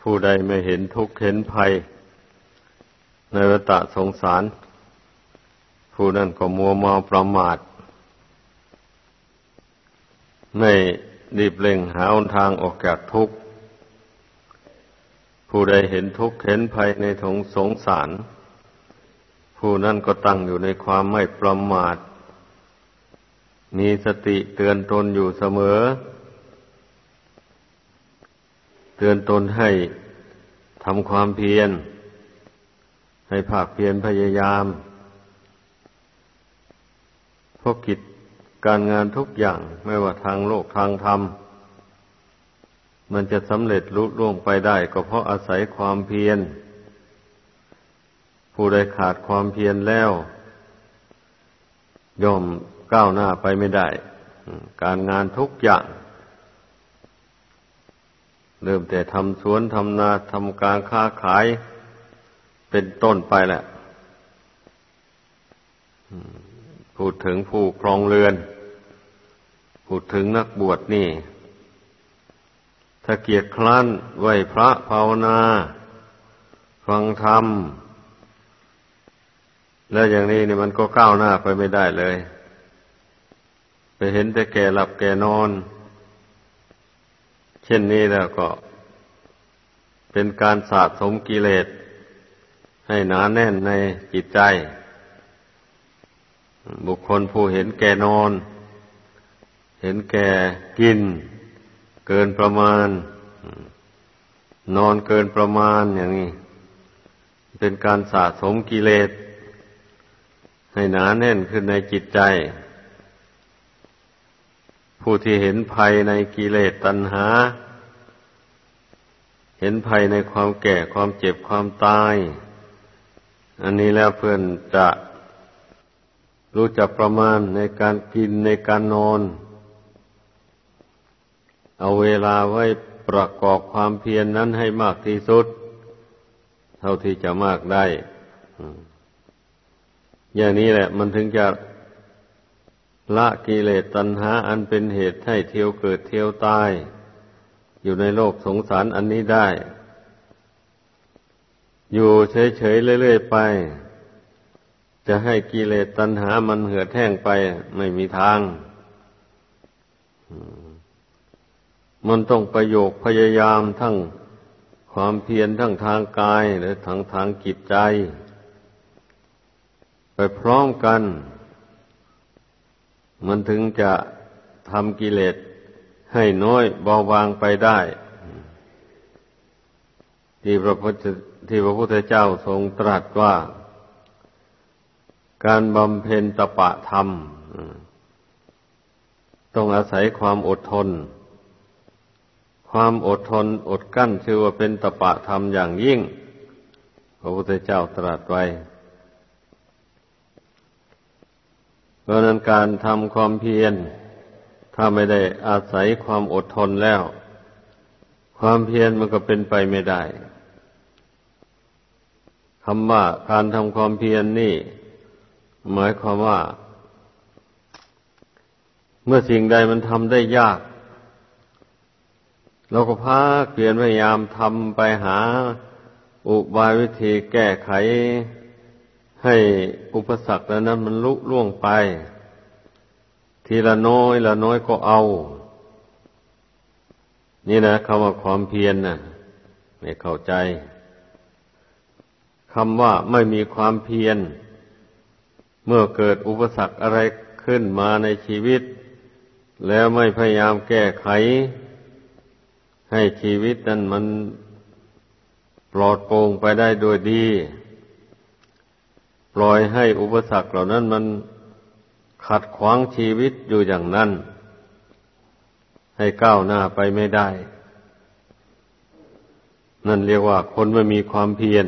ผู้ใดไม่เห็นทุกข์เห็นภัย ในวัฏสงสาร ผู้นั้นก็มัวเมาประมาท ไม่รีบเร่งหาทางออกจากทุกข์ ผู้ใดเห็นทุกข์เห็นภัยในทงสงสาร ผู้นั้นก็ตั้งอยู่ในความไม่ประมาท มีสติเตือนตนอยู่เสมอเตือนตนให้ทำความเพียร ให้ภาคเพียรพยายามเพราะกิจการงานทุกอย่างไม่ว่าทางโลกทางธรรม มันจะสำเร็จลุล่วงไปได้ ก็เพราะอาศัยความเพียร ผู้ใดขาดความเพียรแล้ว ย่อมก้าวหน้าไปไม่ได้ การงานทุกอย่าง เริ่มแต่ทำสวนทำนาทำการค้าขายเป็นต้นไปแหละพูดถึงผู้ครองเรือน พูดถึงนักบวชนี่ ถ้าเกียรติคร้านไหวพระภาวนา ฟังธรรม แล้วอย่างนี้นี่มันก็ก้าวหน้าไปไม่ได้เลย ไปเห็นแต่แก่หลับแก่นอน ช่นนี้แล้วก็ เป็นการสะสมกิเลส ให้หนาแน่นในจิตใจ บุคคลผู้เห็นแก่นอน เห็นแก่กิน เกินประมาณ นอนเกินประมาณอย่างนี้ เป็นการสะสมกิเลส ให้หนาแน่นขึ้นในจิตใจ ผู้ที่เห็นภัยในกิเลสตัณหา เห็นภัยในความแก่ความเจ็บความตาย อันนี้แล้วเพื่อนจะรู้จักประมาณในการกินในการนอน เอาเวลาไว้ประกอบความเพียรนนั้นให้มากที่สุด เท่าที่จะมากได้ อย่างนี้แหละ มันถึงจะ ละกิเลสตัณหาอันเป็นเหตุให้เที่ยวเกิดเที่ยวตาย อยู่ในโลกสงสารอันนี้ได้ อยู่เฉยๆเรื่อยๆไป จะให้กิเลสตัณหามันเหือดแห้งไปไม่มีทาง มันต้องประโยคพยายามทั้งความเพียรทั้งทางกายและทางทางจิตใจ ไปพร้อมกัน มันถึงจะทำกิเลสให้น้อยเบาบางไปได้ ที่พระพุทธที่พระพุทธเจ้าทรงตรัสว่า การบำเพ็ญตปะธรรม ต้องอาศัยความอดทน ความอดทนอดกั้นชื่อว่าเป็นตปะธรรมอย่างยิ่ง พระพุทธเจ้าตรัสไว้ เพ ราะนั้นการทำความเพียร ถ้าไม่ได้อาศัยความอดทนแล้ว ความเพียรมันก็เป็นไปไม่ได้คำว่าการทำความเพียรนนี่ หมายความว่า เมื่อสิ่งใดมันทำได้ยาก เราก็พากเปลี่ยนพยายามทำไปหา อุบายวิธีแก้ไข ให้อุปสรรคนั้นมันลุล่วงไป ทีละน้อยละน้อยก็เอา นี่นะคำว่าความเพียรนนะไม่เข้าใจคำว่าไม่มีความเพียร เมื่อเกิดอุปสรรคอะไรขึ้นมาในชีวิต แล้วไม่พยายามแก้ไข ให้ชีวิตนั้นมันปลอดโปร่งไปได้โดยดี ปล่อยให้อุปสรรคเหล่านั้นมันขัดขวางชีวิตอยู่อย่างนั้น ให้ก้าวหน้าไปไม่ได้ นั่นเรียกว่าคนไม่มีความเพียร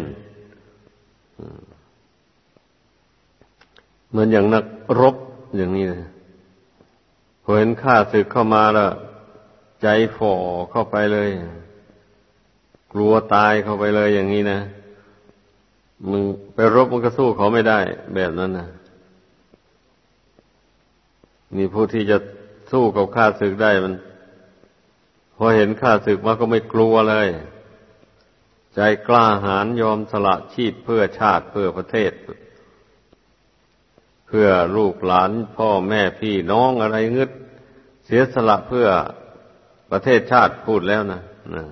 เหมือนอย่างนักรบอย่างนี้นะพอเห็นข้าศึกเข้ามาแล้วใจฝ่อเข้าไปเลย กลัวตายเข้าไปเลยอย่างนี้นะ มึงไปรบมันก็สู้เขาไม่ได้ แบบนั้นนะมีผู้ที่จะสู้กับข้าศึกได้มันพอเห็นข้าศึกมาก็ไม่กลัวเลย ใจกล้าหาญยอมสละชีพเพื่อชาติเพื่อประเทศ เพื่อลูกหลานพ่อแม่พี่น้องอะไรงึด เสียสละเพื่อประเทศชาติพูดแล้วนะนะ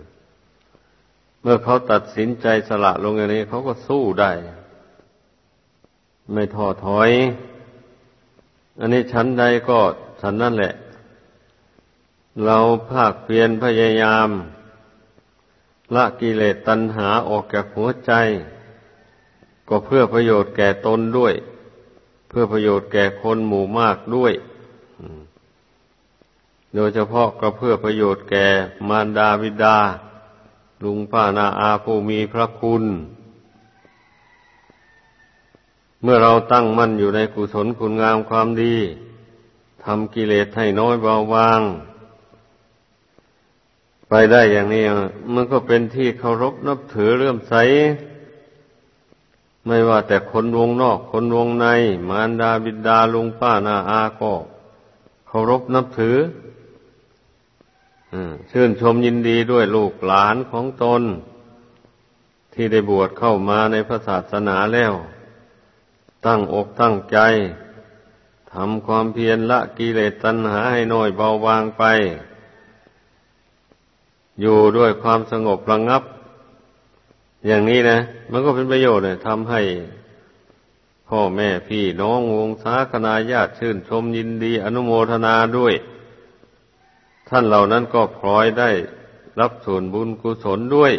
เมื่อเขาตัดสินใจสละลงอย่างนี้ เขาก็สู้ได้ ไม่ท้อถอย อันนี้ชั้นใดก็ชั้นนั่นแหละ เราภาคเพียรพยายาม ละกิเลสตัณหาออกจากหัวใจ ก็เพื่อประโยชน์แก่ตนด้วย เพื่อประโยชน์แก่คนหมู่มากด้วยโดยเฉพาะก็เพื่อประโยชน์แก่มารดาวิดา ลุงป้านาอาผู้มีพระคุณ เมื่อเราตั้งมั่นอยู่ในกุศลคุณงามความดีทำกิเลสให้น้อยเบาบาง ไปได้อย่างนี้ มันก็เป็นที่เคารพนับถือเลื่อมใส ไม่ว่าแต่คนวงนอก คนวงใน มารดาบิดาลุงป้านาอาก็เคารพนับถือ ชื่นชมยินดีด้วยลูกหลานของตน ที่ได้บวชเข้ามาในพระศาสนาแล้ว ตั้งอกตั้งใจทำความเพียรละกิเลสตัณหาให้น้อยเบาบางไป อยู่ด้วยความสงบระงงับ อย่างนี้นะ มันก็เป็นประโยชน์เลยทำให้พ่อแม่พี่น้องวงศาคณาญาติชื่นชมยินดีอนุโมทนาด้วย ท่านเหล่านั้นก็พลอยได้รับส่วนบุญกุศลด้วย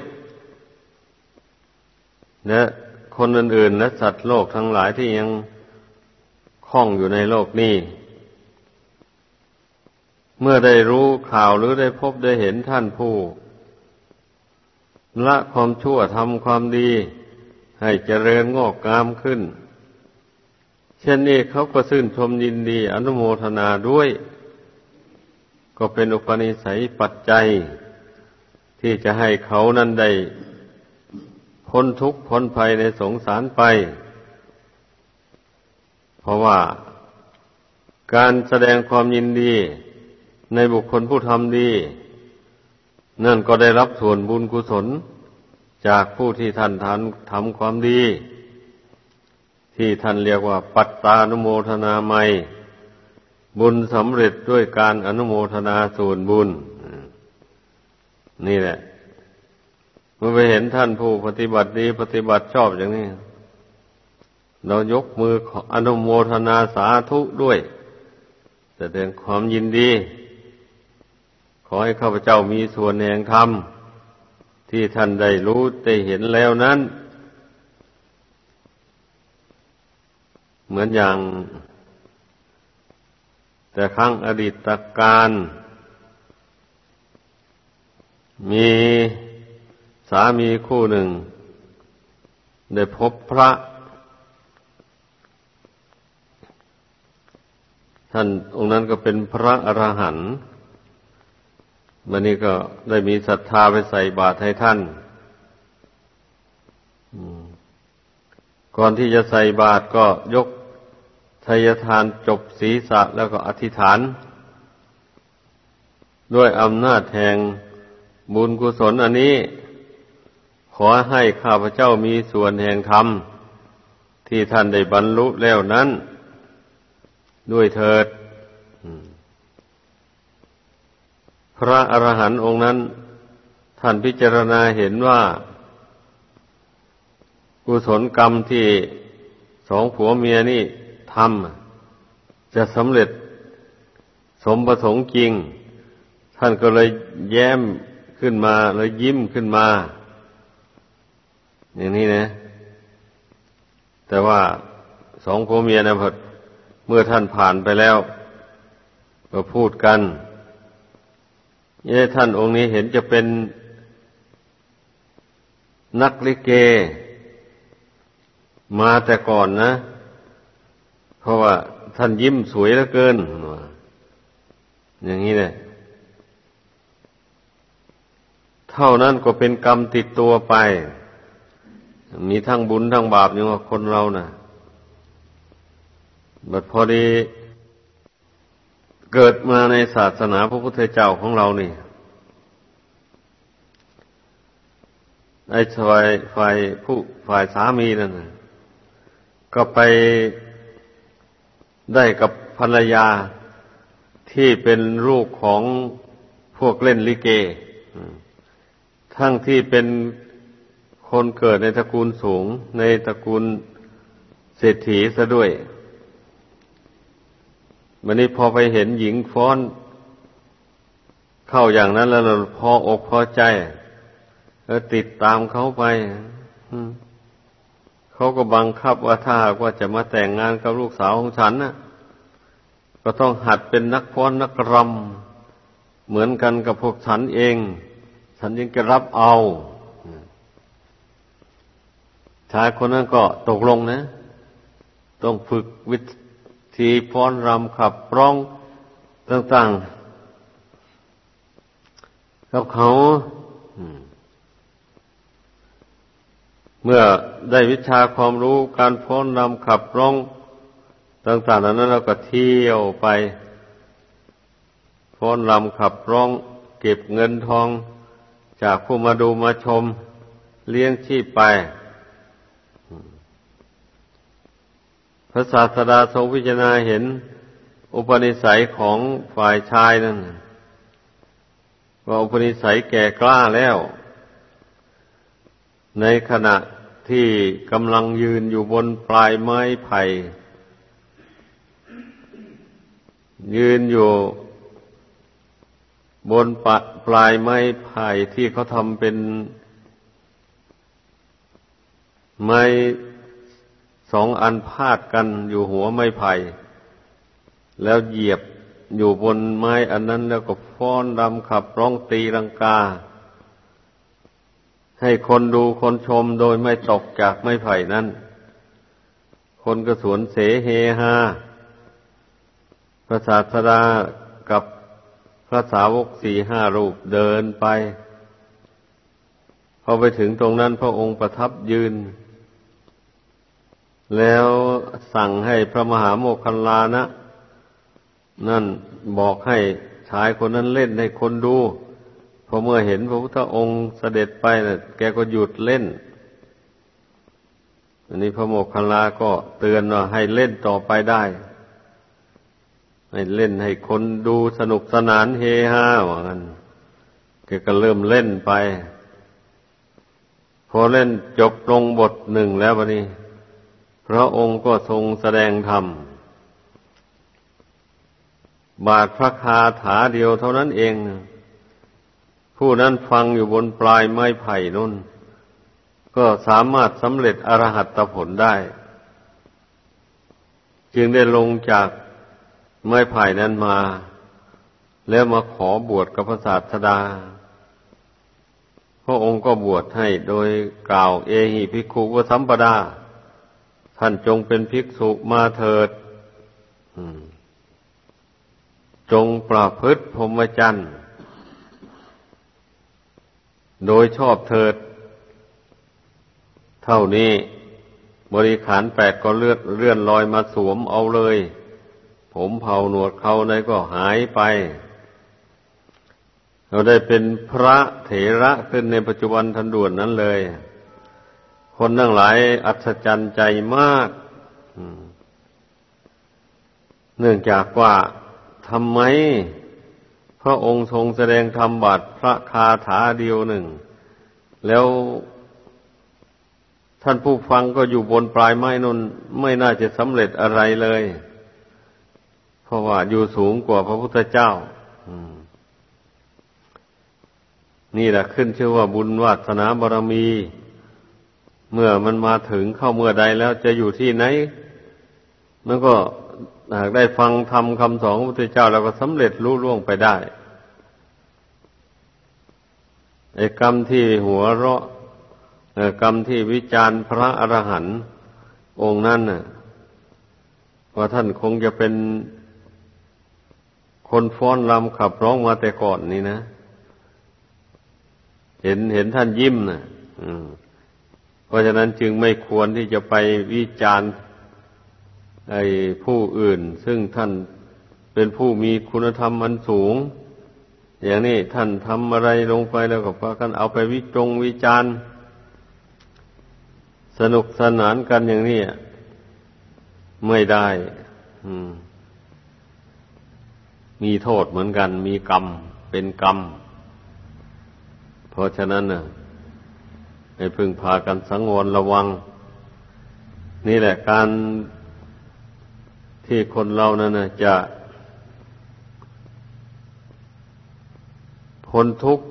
และคนอื่นๆและสัตว์โลกทั้งหลายที่ยังคล้องอยู่ในโลกนี้ เมื่อได้รู้ข่าวหรือได้พบได้เห็นท่านผู้ละความชั่วทำความดี ให้เจริญงอกงามขึ้น เช่นนี้เขาก็ซื่นชมยินดีอนุโมทนาด้วย ก็เป็นอุปนิสัยปัจจัย ที่จะให้เขานั้นได้พ้นทุกข์พ้นภัยในสงสารไป เพราะว่าการแสดงความยินดี ในบุคคลผู้ทำดี นั่นก็ได้รับส่วนบุญกุศล จากผู้ที่ท่านทานทำความดี ที่ท่านเรียกว่า ปัตตานุโมทนาไม บุญสำเร็จด้วยการอนุโมทนาส่วนบุญ นี่แหละเมื่อไปเห็นท่านผู้ปฏิบัติดีปฏิบัติชอบอย่างนี้ เรายกมืออนุโมทนาสาธุด้วยแสดงความยินดี ขอให้ข้าพเจ้ามีส่วนแห่งธรรมที่ท่านได้รู้ได้เห็นแล้วนั้น เหมือนอย่าง แต่ครั้งอดีตการ มีสามีคู่หนึ่ง ได้พบพระ ท่านองค์นั้นก็เป็นพระอรหันต์วันนี้ก็ได้มีศรัทธาไปใส่บาตรให้ท่านก่อนที่จะใส่บาตรก็ยก ทายทานจบศีรษะแล้วก็อธิษฐาน ด้วยอำนาจแห่งบุญกุศลอันนี้ ขอให้ข้าพเจ้ามีส่วนแห่งธรรม ที่ท่านได้บรรลุแล้วนั้น ด้วยเถิด พระอรหันต์องค์นั้น ท่านพิจารณาเห็นว่า กุศลกรรมที่สองผัวเมียนี่ ทำจะสำเร็จสมประสงค์จริง ท่านก็เลยแย้มขึ้นมาเลยยิ้มขึ้นมา อย่างนี้นะ แต่ว่าสองผัวเมียนะพอเมื่อท่านผ่านไปแล้วก็พูดกันนี่ท่านองค์นี้เห็นจะเป็นนักลิเก มาแต่ก่อนนะ เพราะว่าท่านยิ้มสวยเหลือเกิน อย่างนี้เลยเท่านั้นก็เป็นกรรมติดตัวไป มีทั้งบุญทั้งบาปอยู่กับคนเรานะ่ะบัดพอดีเกิดมาในศาสนาพระพุทธเจ้าของเรานี่ไอ้ฝ่ายฝ่ายผู้ฝ่ายสามีนั่นน่ะก็ไป ได้กับภรรยาที่เป็นลูกของพวกเล่นลิเก ทั้งที่เป็นคนเกิดในตระกูลสูง ในตระกูลเศรษฐีซะด้วยวันนี้พอไปเห็นหญิงฟ้อน เข้าอย่างนั้นแล้วพออกพอใจ แล้วติดตามเขาไป เขาก็บังคับว่าถ้าว่าจะมาแต่งงานกับลูกสาวของฉันนะก็ต้องหัดเป็นนักฟ้อนนักรำเหมือนกันกับพวกฉันเอง ฉันยังจะรับเอาชายคนนั้นก็ตกลงนะ ต้องฝึกวิธีฟ้อนรำขับร้องต่างๆกับเขา เมื่อได้วิชาความรู้การฟ้อนำขับร้องต่างๆนั้นเราก็เที่ยวไปฟ้อนำขับร้อง เก็บเงินทอง จากผู้มาดูมาชม เลี้ยงชีพไป พระศาสดาทรงพิจารณาเห็น อุปนิสัยของฝ่ายชายนั่นว่าอุปนิสัยแก่กล้าแล้ว ในขณะที่กำลังยืนอยู่บนปลายไม้ไผ่ยืนอยู่บนปปลายไม้ไผ่ที่เขาทำเป็นไม้สองอันพาดกันอยู่หัวไม้ไผ่ แล้วเหยียบอยู่บนไม้อันนั้นแล้วก็ฟ้อนรำขับร้องตีรังกา ให้คนดูคนชมโดยไม่ตกจากไม้ไผ่นั้น คนก็สวนเสเฮฮาพระศาสดากับพระสาวกสี่ห้ารูปเดินไป พอไปถึงตรงนั้นพระองค์ประทับยืน แล้วสั่งให้พระมหาโมคคัลลานะ นั่นบอกให้ชายคนนั้นเล่นให้คนดู พอเมื่อเห็นพระพุทธองค์เสด็จไปนะ่ะ แกก็หยุดเล่น อันนี้พระโมคคัลลาก็เตือนว่าให้เล่นต่อไปได้ ให้เล่นให้คนดูสนุกสนานเฮฮาว่างั้นแกก็เริ่มเล่นไป พอเล่นจบลงบทหนึ่งแล้ววันนี้ พระองค์ก็ทรงแสดงธรรมบาทพระคาถาเดียวเท่านั้นเอง ผู้นั้นฟังอยู่บนปลายไม้ไผ่นุ่น ก็สามารถสำเร็จอรหัตผลได้ จึงได้ลงจากไม้ไผ่นั้นมา แล้วมาขอบวชกับพระศาสดา พระองค์ก็บวชให้โดยกล่าวเอหิภิกขุวสัมปดา ท่านจงเป็นภิกษุมาเถิดจงประพฤติพรหมจรรย์ โดยชอบเถิด เท่านี้บริขารแปดก็เลือดเลื่อนลอยมาสวมเอาเลย ผมเผาหนวดเขาในก็หายไป เราได้เป็นพระเถระขึ้นในปัจจุบันทันด่วนนั้นเลย คนทั้งหลายอัศจรรย์ใจมากเนื่องจากว่าทำไม พระองค์ทรงแสดงธรรมบัตรพระคาถาเดียวหนึ่ง แล้วท่านผู้ฟังก็อยู่บนปลายไม้นนไม่น่าจะสำเร็จอะไรเลย เพราะว่าอยู่สูงกว่าพระพุทธเจ้านี่แหละขึ้นชื่อว่าบุญวาสนาบารมี เมื่อมันมาถึงเข้าเมื่อใดแล้วจะอยู่ที่ไหน มันก็ หากได้ฟังทำคำสอนของพระพุทธเจ้าเราก็สำเร็จรู้ล่วงไปได้ไอ้กรรมที่หัวเราะกรรมที่วิจารณ์พระอรหันต์องค์นั้นน่ะว่าท่านคงจะเป็นคนฟ้อนรำขับร้องมาแต่ก่อนนี่นะ เห็นเห็นท่านยิ้มนะ่ะเพราะฉะนั้นจึงไม่ควรที่จะไปวิจารณ์ ไอ้ผู้อื่น ซึ่งท่านเป็นผู้มีคุณธรรมอันสูง อย่างนี้ท่านทำอะไรลงไปแล้วก็พากันเอาไปวิจงวิจารณ์สนุกสนานกันอย่างนี้ไม่ได้มีโทษเหมือนกัน มีกรรม เป็นกรรม เพราะฉะนั้นน่ะให้พึงพากันสังวรระวัง นี่แหละการ ที่คนเรานั่นจะพ้นทุกข์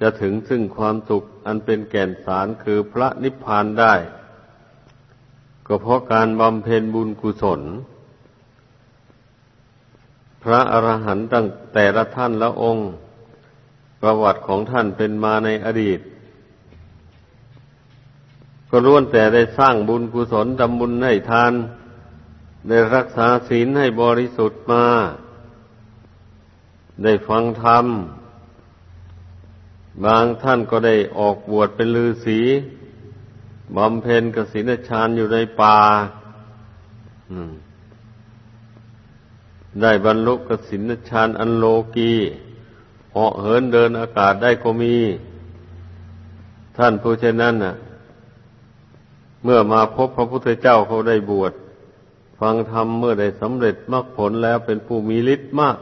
จะถึงซึ่งความสุขอันเป็นแก่นสารคือพระนิพพานได้ ก็เพราะการบำเพ็ญบุญกุศล พระอรหันต์ตั้งแต่ละท่านละองค์ ประวัติของท่านเป็นมาในอดีต ก็ล้วนแต่ได้สร้างบุญกุศลทำบุญให้ทาน ได้รักษาศีลให้บริสุทธิ์มา ได้ฟังธรรม บางท่านก็ได้ออกบวชเป็นฤาษีบำเพ็ญกสินชานอยู่ในป่าได้บรรลุกสินชานอันโลกีเหาะเหินเดินอากาศได้ก็มี ท่านผู้เช่นนั้นน่ะ เมื่อมาพบพระพุทธเจ้าเขาได้บวช ฟังธรรมเมื่อได้สำเร็จมรรคผลแล้วเป็นผู้มีฤทธิ์มาก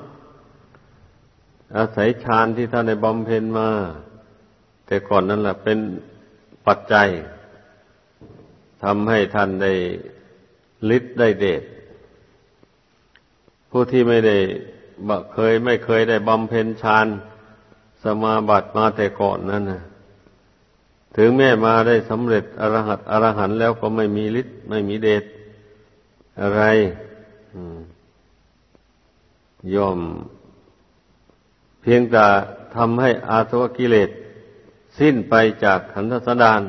อาศัยฌานที่ท่านได้บำเพ็ญมา แต่ก่อนนั้นแหละเป็นปัจจัยทำให้ท่านได้ฤทธิ์ได้เดชผู้ที่ไม่ได้เคยไม่เคยได้บำเพ็ญฌานสมาบัติมาแต่ก่อนนั้นนะถึงแม้มาได้สำเร็จอรหัตอรหันแล้วก็ไม่มีฤทธิ์ไม่มีเดช อะไรย่อม เพียงแต่ทำให้อาสวะกิเลส สิ้นไปจากขันธสดาน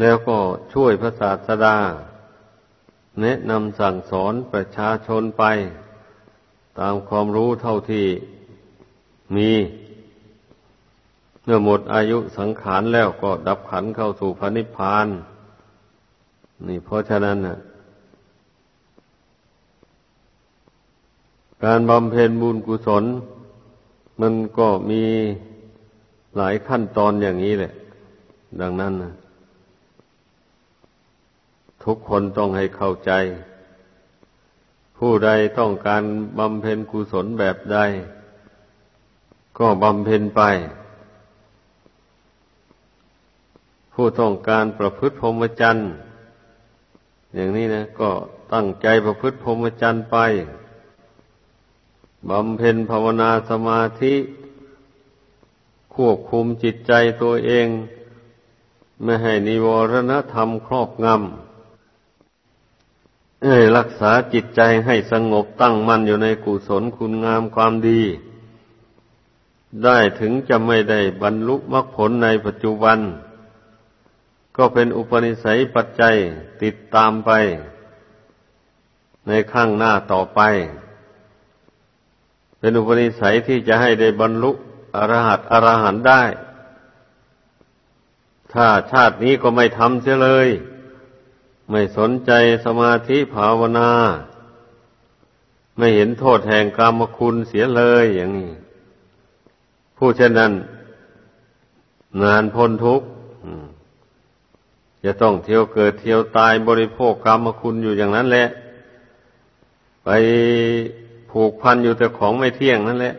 แล้วก็ช่วยพระศาสดา แนะนำสั่งสอนประชาชนไป ตามความรู้เท่าที่มีเมื่อหมดอายุสังขารแล้วก็ดับขันเข้าสู่พระนิพพาน นี่เพราะฉะนั้นน่ะ การบำเพ็ญบุญกุศล มันก็มีหลายขั้นตอนอย่างนี้แหละ ดังนั้นนะทุกคนต้องให้เข้าใจ ผู้ใดต้องการบำเพ็ญกุศลแบบใด ก็บำเพ็ญไป ผู้ต้องการประพฤติพรหมจรรย์อย่างนี้นะ ก็ตั้งใจประพฤติพรหมจรรย์ไป บำเพ็ญภาวนาสมาธิ ควบคุมจิตใจตัวเอง ไม่ให้นิวรณธรรมครอบงำรักษาจิตใจให้สงบตั้งมั่นอยู่ในกุศลคุณงามความดี ได้ถึงจะไม่ได้บรรลุมรรคผลในปัจจุบัน ก็เป็นอุปนิสัยปัจจัยติดตามไป ในข้างหน้าต่อไป เป็นอุปนิสัยที่จะให้ได้บรรลุอรหัตอรหันได้ ถ้าชาตินี้ก็ไม่ทำเสียเลย ไม่สนใจสมาธิภาวนา ไม่เห็นโทษแห่งกรรมคุณเสียเลยอย่างนี้ ผู้เช่นนั้น งานพ้นทุกข์จะต้องเที่ยวเกิดเที่ยวตายบริโภคกรรมคุณอยู่อย่างนั้นแหละ ไป ผูกพันอยู่แต่ของไม่เที่ยงนั่นแหละ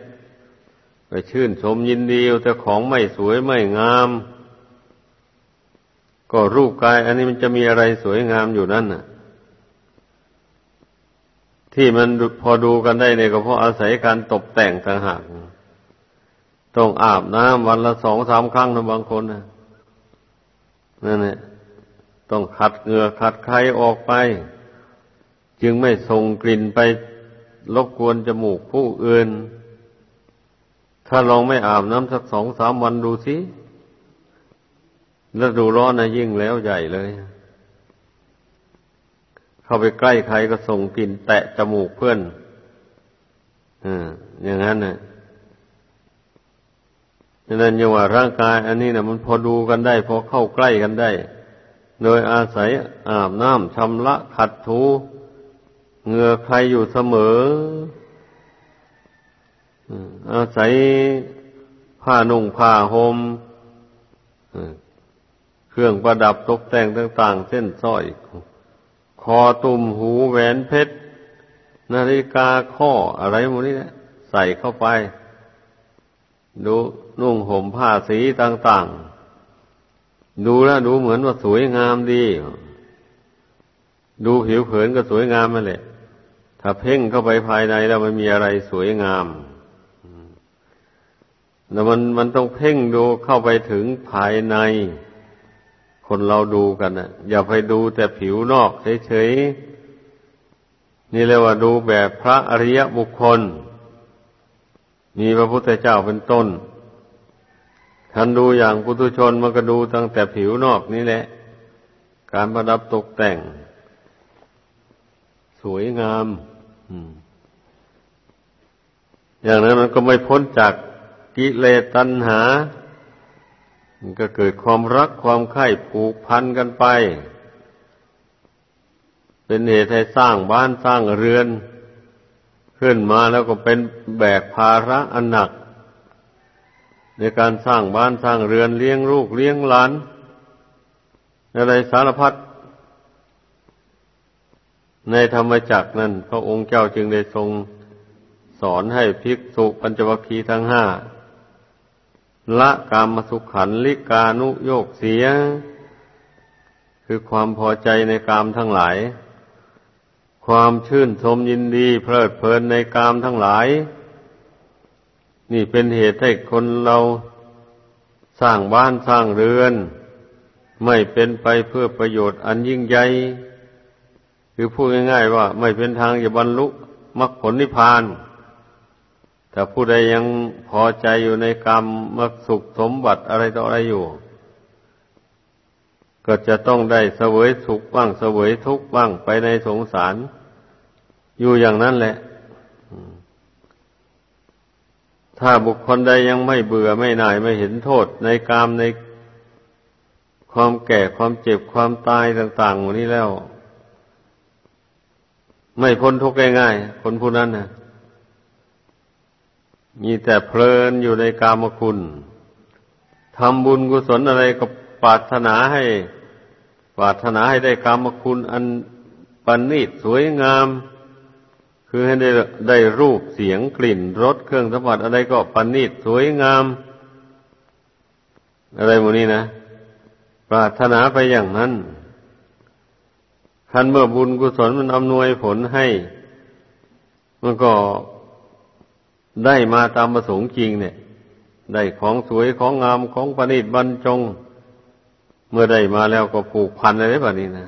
ไปชื่นชมยินดีอยู่แต่ของไม่สวยไม่งาม ก็รูปกาย อันนี้มันจะมีอะไรสวยงามอยู่นั่นน่ะ ที่มันพอดูกันได้เนี่ยก็เพราะอาศัยการตกแต่งต่างหากต้องอาบน้ำวันละสองสามครั้งนะบางคนนะนั่นแหละต้องขัดเหงื่อขัดไข้ออกไป จึงไม่ส่งกลิ่นไป รบกวนจมูกผู้อื่น ถ้าลองไม่อาบน้ำสักสองสามวันดูสิแล้วดูร้อนนะยิ่งแล้วใหญ่เลย เข้าไปใกล้ใครก็ส่งกลิ่นแตะจมูกเพื่อนอ่าอย่างนั้นนะดังนั้นยังว่าร่างกาย อันนี้นะมันพอดูกันได้ พอเข้าใกล้กันได้ โดยอาศัยอาบน้ำชำระขัดถู เหงื่อใครอยู่เสมออาศัยผ้านุ่งผ้าหม่มเครื่องประดับตกแต่งต่าง ๆ เส้นสร้อย คอตุ่มหูแหวนเพชร นาฬิกาข้ออะไรหมดนี้นะใส่เข้าไป ดูนุ่งห่มผ้าสีต่าง ๆ ดูแล้วดูเหมือนว่าสวยงามดี ดูผิวเผินก็สวยงามมาแหละ ถ้าเพ่งเข้าไปภายในแล้วมันมีอะไรสวยงามแต่มันมันต้องเพ่งดูเข้าไปถึงภายใน คนเราดูกันนะอย่าไปดูแต่ผิวนอกเฉยๆนี่เรียกว่าดูแบบพระอริยบุคคล มีพระพุทธเจ้าเป็นต้นท่านดูอย่างปุถุชนมันก็ดูตั้งแต่ผิวนอกนี่แหละ การประดับตกแต่ง สวยงาม อย่างนั้นมันก็ไม่พ้นจากกิเลสตัณหา มันก็เกิดความรักความใคร่ผูกพันกันไป เป็นเหตุให้สร้างบ้านสร้างเรือน ขึ้นมาแล้วก็เป็นแบกภาระอันหนัก ในการสร้างบ้านสร้างเรือนเลี้ยงลูกเลี้ยงหลานอะไรสารพัด ในธรรมจักนั้น พระองค์เจ้าจึงได้ทรงสอนให้ภิกษุปัญจวัคคีย์ทั้งห้าละกามสุขันลิกานุโยกเสีย คือความพอใจในกามทั้งหลาย ความชื่นชมยินดีเพลิดเพลินในกามทั้งหลาย นี่เป็นเหตุให้คนเราสร้างบ้านสร้างเรือน ไม่เป็นไปเพื่อประโยชน์อันยิ่งใหญ่ คือพูดง่ายๆว่า ไม่เป็นทางจะบรรลุมรรคผลนิพพาน ถ้าผู้ใดยังพอใจอยู่ในกรรมมักสุขสมบัติอะไรต่ออะไรอยู่ ก็จะต้องได้เสวยสุขบ้างเสวยทุกข์บ้างไปในสงสาร อยู่อย่างนั้นแหละ ถ้าบุคคลใดยังไม่เบื่อไม่หน่ายไม่เห็นโทษในกามในความแก่ความเจ็บความตายต่างๆหมดนี้แล้ว ไม่พ้นทุกข์ง่ายๆคนผู้นั้นนะมีแต่เพลินอยู่ในกามคุณทำบุญกุศลอะไรก็ปรารถนาให้ ปรารถนาให้ได้กามคุณ อันปันนิสวยงาม คือให้ได้ได้รูปเสียงกลิ่นรสเครื่องสัมผัสอะไรก็ปันนิสวยงาม อะไรโมนี้นะ ปรารถนาไปอย่างนั้น คันเมื่อบุญกุศลมันอำนวยผลให้ มันก็ได้มาตามประสงค์จริงเนี่ย ได้ของสวยของงามของประณีตบรรจง เมื่อได้มาแล้วก็ผูกพันอะไรแบบนี้นะ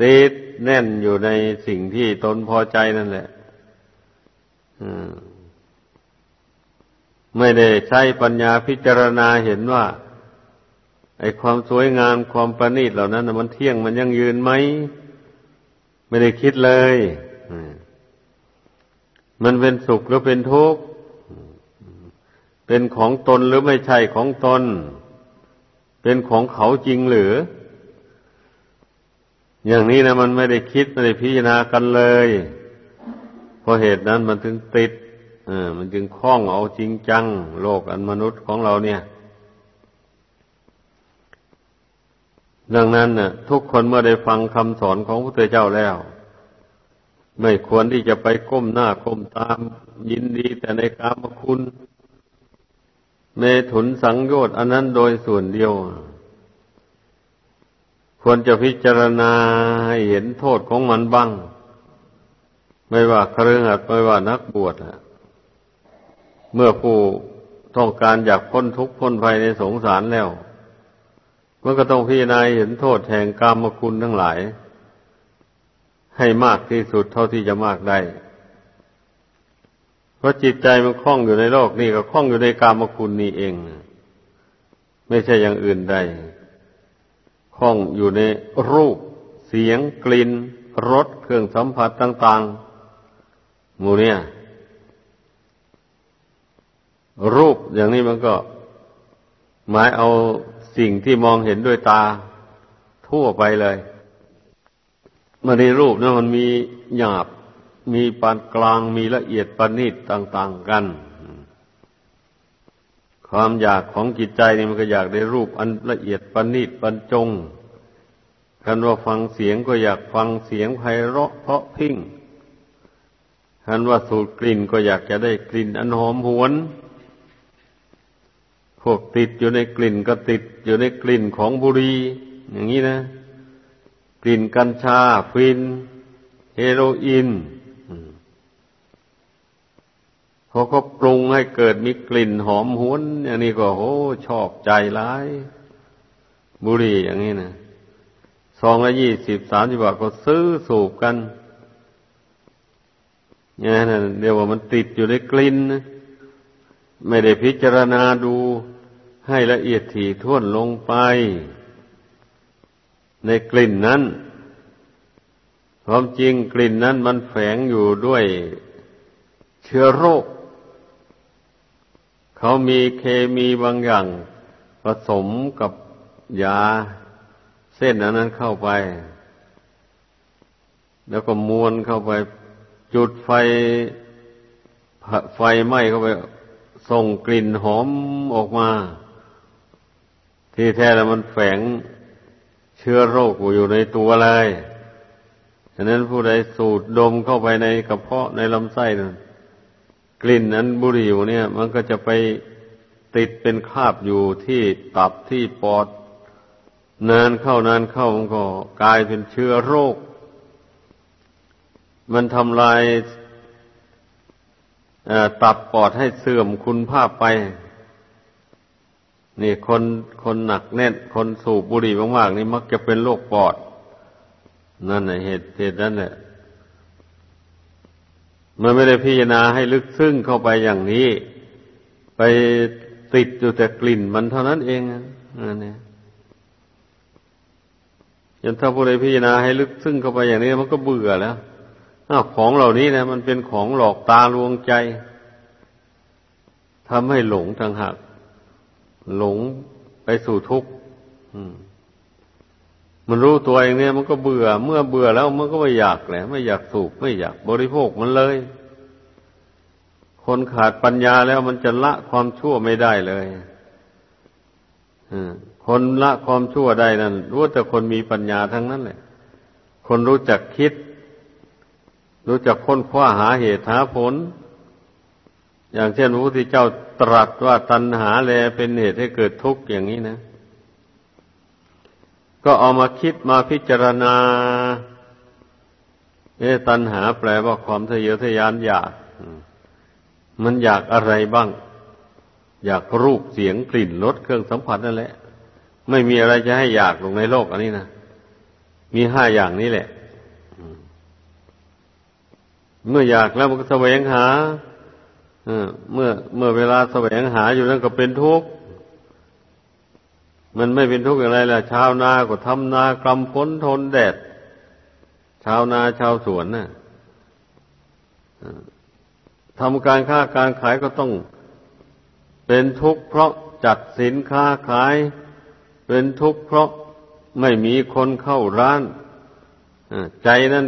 ติดแน่นอยู่ในสิ่งที่ตนพอใจนั่นแหละไม่ได้ใช้ปัญญาพิจารณาเห็นว่า ไอ้ความสวยงามความประณีตเหล่านั้นมันเที่ยงมันยังยืนไหม ไม่ได้คิดเลยมันเป็นสุขหรือเป็นทุกข์เป็นของตนหรือไม่ใช่ของตน เป็นของเขาจริงหรือ อย่างนี้นะมันไม่ได้คิดไม่ได้พิจารณากันเลยเพราะเหตุนั้นมันถึงติดอมันจึงคล้องเอาจริงจัง โลกอันมนุษย์ของเราเนี่ย ดังนั้นน่ะ ทุกคนเมื่อได้ฟังคำสอนของพระพุทธเจ้าแล้ว ไม่ควรที่จะไปก้มหน้าก้มตามยินดีแต่ในกามคุณเมถุนสังโยชน์อันนั้นโดยส่วนเดียว ควรจะพิจารณาให้เห็นโทษของมันบ้าง ไม่ว่าเครือขัดไม่ว่านักบวชเมื่อผู้ต้องการอยากพ้นทุกข์พ้นภัยในสงสารแล้ว มันก็ต้องพิจารณาเห็นโทษแห่งกรรมคุณทั้งหลาย ให้มากที่สุดเท่าที่จะมากได้ เพราะจิตใจมันคล้องอยู่ในโลกนี่ก็คล้องอยู่ในกามคุณนี่เอง ไม่ใช่อย่างอื่นใดคล้องอยู่ในรูป เสียง กลิ่นรสเครื่องสัมผัสต่าง ๆ หมูเนี่ย รูปอย่างนี้มันก็ หมายเอา สิ่งที่มองเห็นด้วยตาทั่วไปเลยมาในรูปนะมันมีหยาบ มีปานกลาง มีละเอียดปานนิดต่าง ๆกัน ความอยากของจิตใจนี่มันก็อยากได้รูปอันละเอียดประณีตบรรจงคันว่าฟังเสียงก็อยากฟังเสียงไพเราะเพราะพิ้งคันว่าสูดกลิ่นก็อยากจะได้กลิ่นอันหอมหวน วกติดอยู่ในกลิ่นก็ติดอยู่ในกลิ่นของบุหรี่อย่างนี้นะ กลิ่นกัญชาฟิน เฮโรอีนพอเขาปรุงให้เกิดมีกลิ่นหอมหวนอย่างนี้ก็โอ้ชอบใจร้าย บุหรี่อย่างนี้นะซองละยี่สิบสามสิบบาทก็ซื้อสูบกันเนี่ยนะเรียกว่ามันติดอยู่ในกลิ่นนะไม่ได้พิจารณาดู ให้ละเอียดถี่ถ้วนลงไป ในกลิ่นนั้นความจริงกลิ่นนั้นมันแฝงอยู่ด้วยเชื้อโรค เขามีเคมีบางอย่าง ผสมกับยาเส้นอันนั้นเข้าไป แล้วก็มวนเข้าไป จุดไฟไฟไหม้เข้าไป ส่งกลิ่นหอมออกมา ที่แท้แล้วมันแฝงเชื้อโรคอยู่ในตัวเลยฉะนั้นผู้ใดสูดดมเข้าไปในกระเพาะในลำไส้นั้นกลิ่นนั้นบุหรี่อยู่เนี่ย มันก็จะไปติดเป็นคราบอยู่ที่ตับที่ปอด นานเข้านานเข้ามันก็กลายเป็นเชื้อโรค มันทำลายตับปอดให้เสื่อมคุณภาพไป นี่คนคนหนักแน่น คนสูบบุหรี่มากๆนี่มักจะเป็นโรคปอด นั่นแหละเหตุเหตุนั้นแหละมันไม่ได้พิจารณาให้ลึกซึ้งเข้าไปอย่างนี้ ไปติดอยู่แต่กลิ่นมันเท่านั้นเองนั่นเองยันถ้าผู้ใดพิจารณาให้ลึกซึ้งเข้าไปอย่างนี้ มันก็เบื่อแล้วอ้าวของเหล่านี้นะมันเป็นของหลอกตาลวงใจทำให้หลงทางหัก หลงไปสู่ทุกข์มันรู้ตัวเองเนี่ยมันก็เบื่อ เมื่อเบื่อแล้วมันก็ไม่อยากแหละ ไม่อยากสูบไม่อยากบริโภคมันเลย คนขาดปัญญาแล้วมันจะละความชั่วไม่ได้เลยคนละความชั่วได้นั่นรู้แต่คนมีปัญญาทั้งนั้นแหละ คนรู้จักคิด รู้จักค้นคว้าหาเหตุหาผล อย่างเช่นพระพุทธเจ้าตรัสว่าตัณหาแลเป็นเหตุให้เกิดทุกข์อย่างนี้นะ ก็เอามาคิดมาพิจารณาเอตัณหาแปลว่าความทะเยอทะยานอยาก มันอยากอะไรบ้าง อยากรูปเสียงกลิ่นรสเครื่องสัมผัสนั่นแหละ ไม่มีอะไรจะให้อยากลงในโลกอันนี้นะมีห้าอย่างนี้แหละ เมื่ออยากแล้วมันก็แสวงหา เมื่อเมื่อเวลาแสวงหาอยู่นั่นก็เป็นทุกข์มันไม่เป็นทุกข์อย่างไรล่ะ ชาวนาก็ทำนากำพ้นทนแดด ชาวนาชาวสวนนะ่ะทำการค้าการขายก็ต้องเป็นทุกข์เพราะจัดสินค้าขาย เป็นทุกข์เพราะไม่มีคนเข้าร้านใจนั้น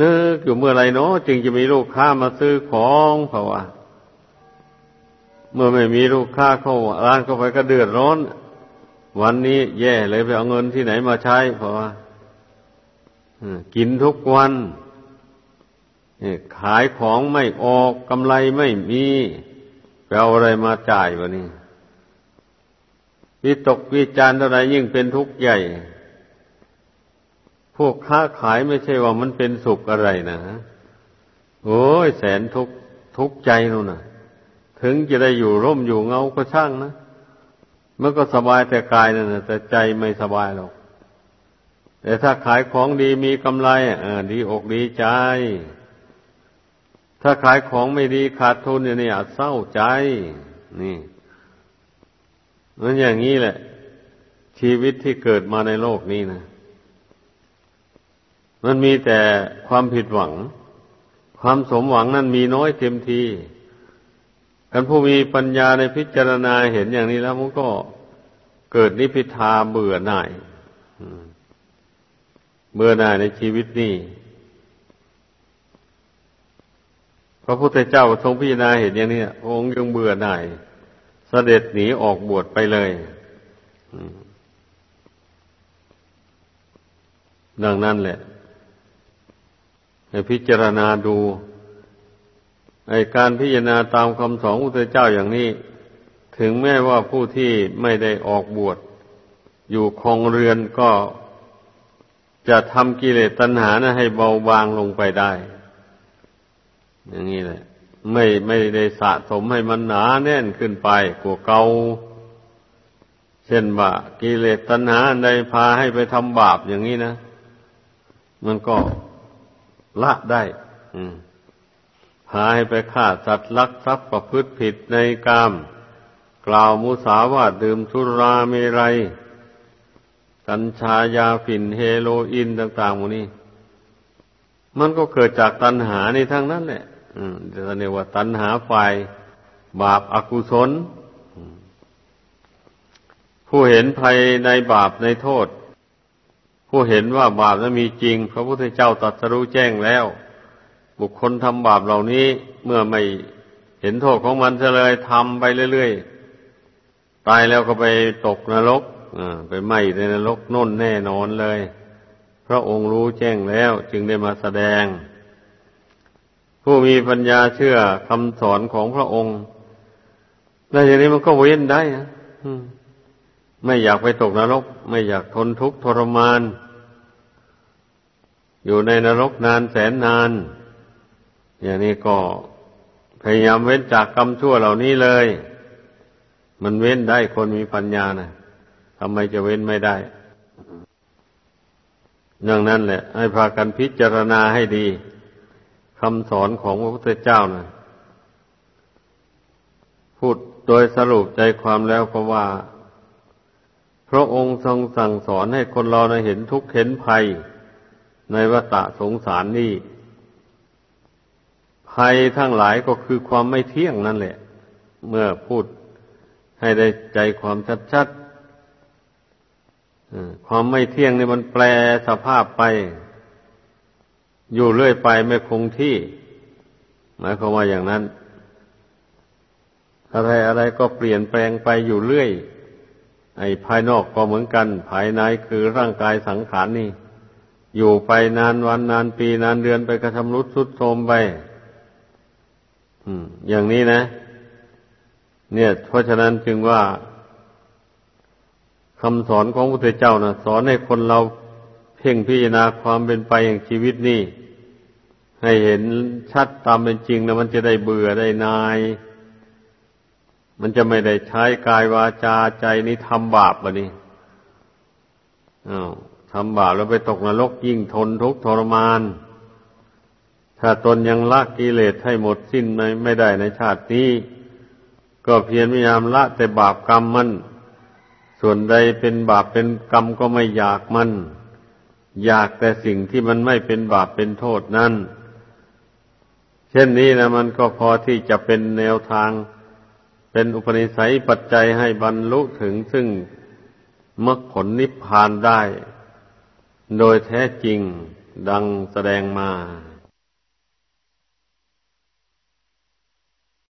นึกอยู่เมื่อไรเนาะจึงจะมีลูกค้ามาซื้อของเพราะว่า เมื่อไม่มีลูกค้าเข้าร้านเข้าไปก็เดือดร้อน วันนี้แย่เลยไปเอาเงินที่ไหนมาใช้เพราะว่ากินทุกวันขายของไม่ออกกำไรไม่มีไปเอาอะไรมาจ่ายวะนี่วิตกวิจารเท่าไรยิ่งเป็นทุกข์ใหญ่ พวกค้าขายไม่ใช่ว่ามันเป็นสุขอะไรนะโอ้ยแสนทุกทุกใจนู่นนะ ถึงจะได้อยู่ร่มอยู่เงาก็ช่างนะมันก็สบายแต่กายนั่นนะแต่ใจไม่สบายหรอก แต่ถ้าขายของดีมีกำไรอ่าดีอกดีใจ ถ้าขายของไม่ดีขาดทุนเนี่ยเศร้าใจ นี่มันอย่างนี้แหละ ชีวิตที่เกิดมาในโลกนี้นะมันมีแต่ความผิดหวัง ความสมหวังนั้นมีน้อยเต็มที กันผู้มีปัญญาในพิจารณาเห็นอย่างนี้แล้วมันก็เกิดนิพิทาเบื่อหน่ายเบื่อหน่ายในชีวิตนี้พระพุทธเจ้าทรงพิจารณาเห็นอย่างนี้องค์ยังเบื่อหน่ายเสด็จหนีออกบวชไปเลยดังนั้นแหละให้พิจารณาดู ไอการพิจารณาตามคำสอนอุตเจ้าอย่างนี้ ถึงแม้ว่าผู้ที่ไม่ได้ออกบวช อยู่คงเรือนก็จะทำกิเลสตัณหานะให้เบาบางลงไปได้ อย่างนี้แหละ ไม่ไม่ได้สะสมให้มันหนาแน่นขึ้นไปกว่าเกาเช่นว่ากิเลสตัณหาใดพาให้ไปทำบาปอย่างนี้นะ มันก็ละได้ อืม พาให้ไปฆ่าสัตว์ลักทรัพย์ประพฤติผิดในกาม กล่าวมุสาวาทดื่มสุราเมรัย กัญชายาฝิ่นเฮโรอีนต่างๆหมดนี้ มันก็เกิดจากตัณหาในทั้งนั้นแหละจะเรียกว่าตัณหาฝ่ายบาปอากุศล ผู้เห็นภัยในบาปในโทษ ผู้เห็นว่าบาปนั้นมีจริง พระพุทธเจ้าตรัสรู้แจ้งแล้ว บุคคลทำบาปเหล่านี้เมื่อไม่เห็นโทษของมันเลยทำไปเรื่อยๆ ตายแล้วก็ไปตกนรกไปไหมในนรกน่นแน่นอนเลย พระองค์รู้แจ้งแล้วจึงได้มาแสดง ผู้มีปัญญาเชื่อคำสอนของพระองค์แล้วอย่างนี้มันก็เว้นได้นะไม่อยากไปตกนรก ไม่อยากทนทุกข์ทรมาน อยู่ในนรกนานแสนนาน อย่างนี้ก็พยายามเว้นจากกรรมชั่วเหล่านี้เลย มันเว้นได้คนมีปัญญานะทำไมจะเว้นไม่ได้ดังนั้นแหละ ให้พากันพิจารณาให้ดีคำสอนของพระพุทธเจ้านะพูดโดยสรุปใจความแล้วก็ว่า พระองค์ทรงสั่งสอนให้คนเรานะเห็นทุกข์เห็นภัย ในวัฏสงสารนี่ ภัยทั้งหลายก็คือความไม่เที่ยงนั่นแหละ เมื่อพูดให้ได้ใจความชัดๆความไม่เที่ยงนี่มันแปลสภาพไป อยู่เรื่อยไปไม่คงที่ หมายความว่าอย่างนั้น อะไรอะไรก็เปลี่ยนแปลงไปอยู่เรื่อย ไอ้ภายนอกก็เหมือนกัน ภายในคือร่างกายสังขารนนี่ อยู่ไปนานวันนานปีนานเดือนไปกระทำรุดสุดโทมไป อย่างนี้นะ เนี่ย เพราะฉะนั้นจึงว่าคำสอนของพระพุทธเจ้านะสอนให้คนเราเพ่งพิจารณาความเป็นไปอย่างชีวิตนี่ ให้เห็นชัดตามเป็นจริงนะมันจะได้เบื่อได้นาย มันจะไม่ได้ใช้กายวาจาใจนี้ทำบาปบะนี่อ้าวทำบาปแล้วไปตกนรกยิ่งทนทุกข์ทรมาน ถ้าตนยังละกิเลสให้หมดสิ้นไม่ได้ในชาตินี้ ก็เพียรพยายามละแต่บาปกรรมมัน ส่วนใดเป็นบาปเป็นกรรมก็ไม่อยากมัน อยากแต่สิ่งที่มันไม่เป็นบาปเป็นโทษนั่นเช่นนี้นะมันก็พอที่จะเป็นแนวทาง เป็นอุปนิสัยปัจจัยให้บรรลุถึงซึ่งมรรคผลนิพพานได้ โดยแท้จริงดังแสดงมา